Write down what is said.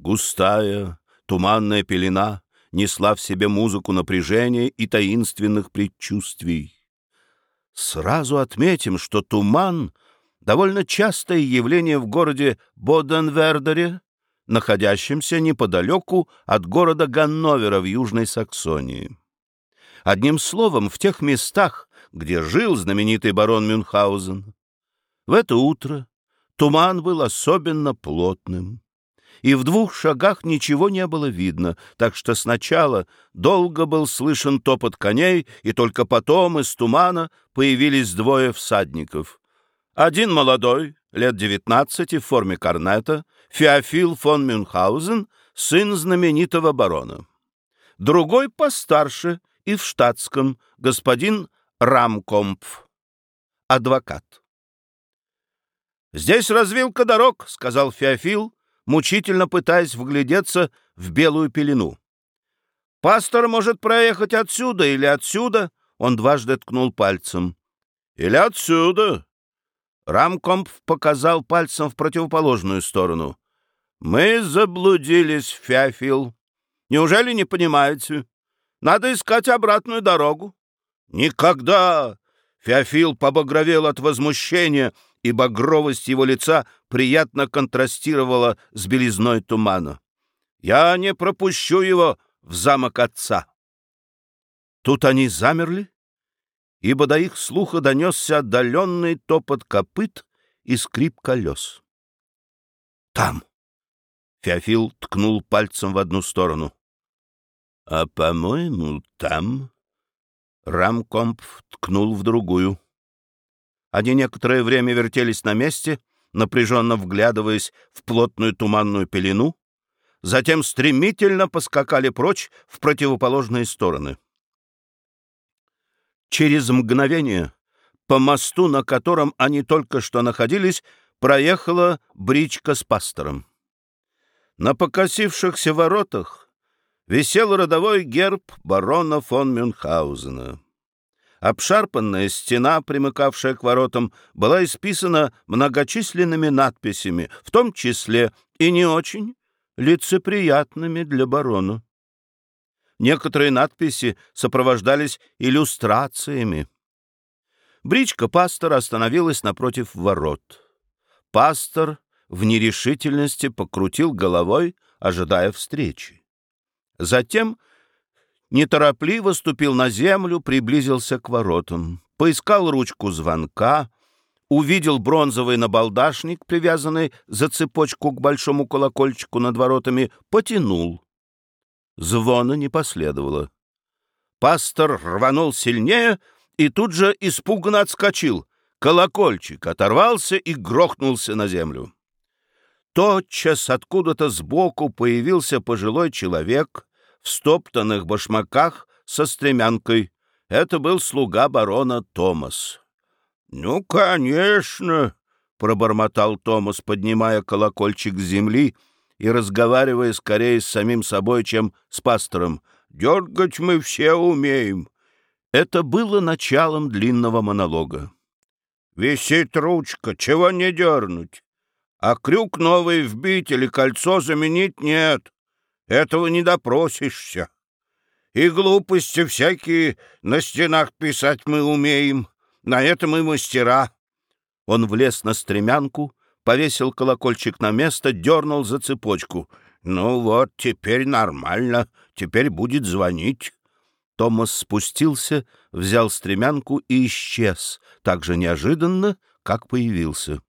Густая, туманная пелена несла в себе музыку напряжения и таинственных предчувствий. Сразу отметим, что туман — довольно частое явление в городе Боденвердере, находящемся неподалеку от города Ганновера в Южной Саксонии. Одним словом, в тех местах, где жил знаменитый барон Мюнхгаузен. В это утро туман был особенно плотным, и в двух шагах ничего не было видно, так что сначала долго был слышен топот коней, и только потом из тумана появились двое всадников. Один молодой, лет девятнадцати, в форме корнета, Феофил фон Мюнхгаузен, сын знаменитого барона. Другой постарше и в штатском, господин Рамкомпф, адвокат. «Здесь развилка дорог», — сказал Феофил, мучительно пытаясь вглядеться в белую пелену. «Пастор может проехать отсюда или отсюда», — он дважды ткнул пальцем. «Или отсюда». Рамкомпф показал пальцем в противоположную сторону. «Мы заблудились, Феофил. Неужели не понимаете? Надо искать обратную дорогу». «Никогда!» Феофил побагровел от возмущения, и багровость его лица приятно контрастировала с белизной тумана. «Я не пропущу его в замок отца!» Тут они замерли, ибо до их слуха донесся отдаленный топот копыт и скрип колес. «Там!» — Феофил ткнул пальцем в одну сторону. «А, по-моему, там...» Рамкомп ткнул в другую. Они некоторое время вертелись на месте, напряженно вглядываясь в плотную туманную пелену, затем стремительно поскакали прочь в противоположные стороны. Через мгновение по мосту, на котором они только что находились, проехала бричка с пастором. На покосившихся воротах висел родовой герб барона фон Мюнхгаузена. Обшарпанная стена, примыкавшая к воротам, была исписана многочисленными надписями, в том числе и не очень лицеприятными для барона. Некоторые надписи сопровождались иллюстрациями. Бричка пастора остановилась напротив ворот. Пастор в нерешительности покрутил головой, ожидая встречи. Затем неторопливо ступил на землю, приблизился к воротам, поискал ручку звонка, увидел бронзовый набалдашник, привязанный за цепочку к большому колокольчику над воротами, потянул. Звона не последовало. Пастор рванул сильнее и тут же испуганно отскочил. Колокольчик оторвался и грохнулся на землю. Тотчас откуда-то сбоку появился пожилой человек в стоптанных башмаках со стремянкой. Это был слуга барона Томас. — Ну, конечно, — пробормотал Томас, поднимая колокольчик с земли и разговаривая скорее с самим собой, чем с пастором. — Дергать мы все умеем. Это было началом длинного монолога. — Висит ручка, чего не дернуть? А крюк новый вбить или кольцо заменить нет. Этого не допросишься. И глупости всякие на стенах писать мы умеем. На это мы мастера. Он влез на стремянку, повесил колокольчик на место, дернул за цепочку. Ну вот, теперь нормально, теперь будет звонить. Томас спустился, взял стремянку и исчез, так же неожиданно, как появился.